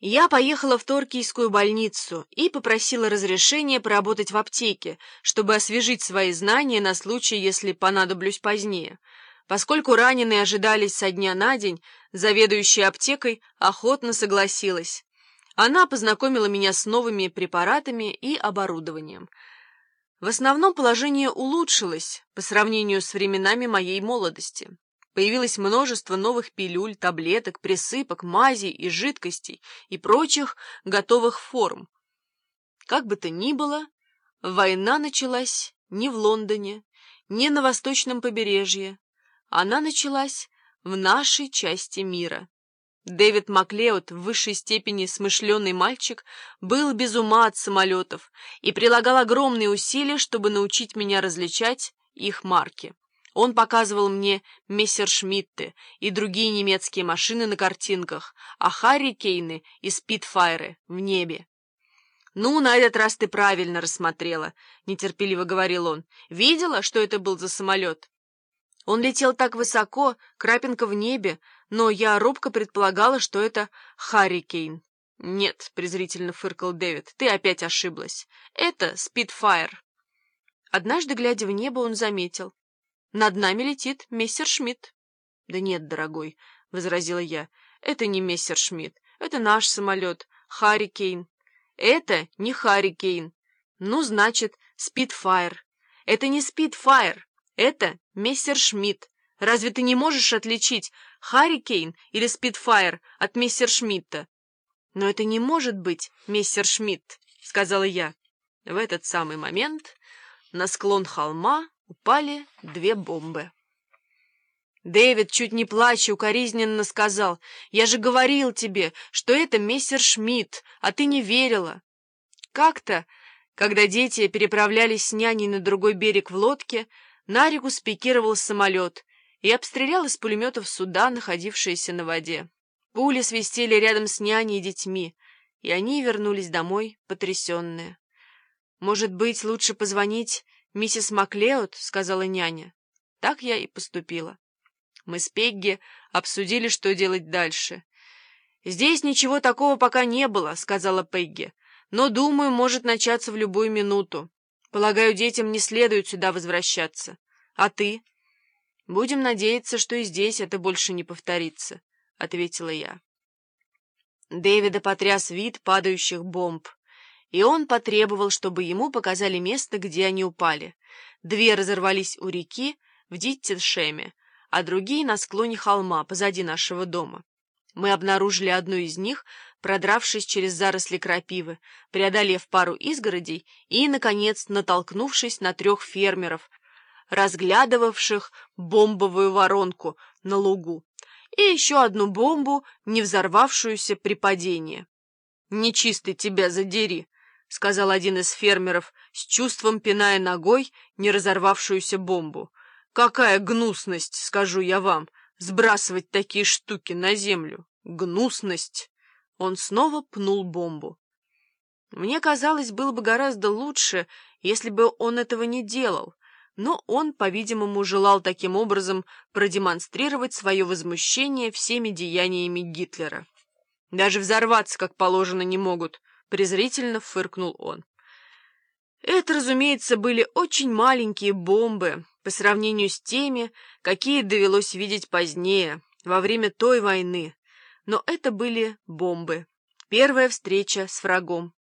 Я поехала в Торкийскую больницу и попросила разрешения поработать в аптеке, чтобы освежить свои знания на случай, если понадоблюсь позднее. Поскольку раненые ожидались со дня на день, заведующая аптекой охотно согласилась. Она познакомила меня с новыми препаратами и оборудованием. В основном положение улучшилось по сравнению с временами моей молодости. Появилось множество новых пилюль, таблеток, присыпок, мазей и жидкостей и прочих готовых форм. Как бы то ни было, война началась не в Лондоне, не на восточном побережье. Она началась в нашей части мира. Дэвид Маклеод, в высшей степени смышленый мальчик, был без ума от самолетов и прилагал огромные усилия, чтобы научить меня различать их марки. Он показывал мне Мессершмитты и другие немецкие машины на картинках, а Харри Кейны и Спитфайры в небе. «Ну, на этот раз ты правильно рассмотрела», — нетерпеливо говорил он. «Видела, что это был за самолет?» Он летел так высоко, крапинка в небе, но я робко предполагала, что это Харри Кейн. «Нет», — презрительно фыркал Дэвид, — «ты опять ошиблась. Это Спитфайр». Однажды, глядя в небо, он заметил. Над нами летит Мессершмитт. — Да нет, дорогой, — возразила я, — это не Мессершмитт, это наш самолет, Харрикейн. Это не Харрикейн. Ну, значит, Спитфайр. Это не Спитфайр, это Мессершмитт. Разве ты не можешь отличить Харрикейн или Спитфайр от Мессершмитта? Но это не может быть Мессершмитт, — сказала я. В этот самый момент на склон холма упали две бомбы. Дэвид, чуть не плача, укоризненно сказал, «Я же говорил тебе, что это мессер Шмидт, а ты не верила». Как-то, когда дети переправлялись с няней на другой берег в лодке, на реку спикировал самолет и обстрелял из пулеметов суда, находившиеся на воде. Пули свистели рядом с няней и детьми, и они вернулись домой потрясенные. Может быть, лучше позвонить «Миссис Маклеод», — сказала няня. Так я и поступила. Мы с Пегги обсудили, что делать дальше. «Здесь ничего такого пока не было», — сказала Пегги. «Но, думаю, может начаться в любую минуту. Полагаю, детям не следует сюда возвращаться. А ты?» «Будем надеяться, что и здесь это больше не повторится», — ответила я. Дэвида потряс вид падающих бомб и он потребовал, чтобы ему показали место, где они упали. Две разорвались у реки в Диттеншеме, а другие на склоне холма позади нашего дома. Мы обнаружили одну из них, продравшись через заросли крапивы, преодолев пару изгородей и, наконец, натолкнувшись на трех фермеров, разглядывавших бомбовую воронку на лугу, и еще одну бомбу, не взорвавшуюся при падении. «Нечистый тебя задери!» — сказал один из фермеров, с чувством пиная ногой не разорвавшуюся бомбу. «Какая гнусность, скажу я вам, сбрасывать такие штуки на землю! Гнусность!» Он снова пнул бомбу. Мне казалось, было бы гораздо лучше, если бы он этого не делал, но он, по-видимому, желал таким образом продемонстрировать свое возмущение всеми деяниями Гитлера. Даже взорваться, как положено, не могут, презрительно фыркнул он. Это, разумеется, были очень маленькие бомбы по сравнению с теми, какие довелось видеть позднее, во время той войны. Но это были бомбы. Первая встреча с врагом.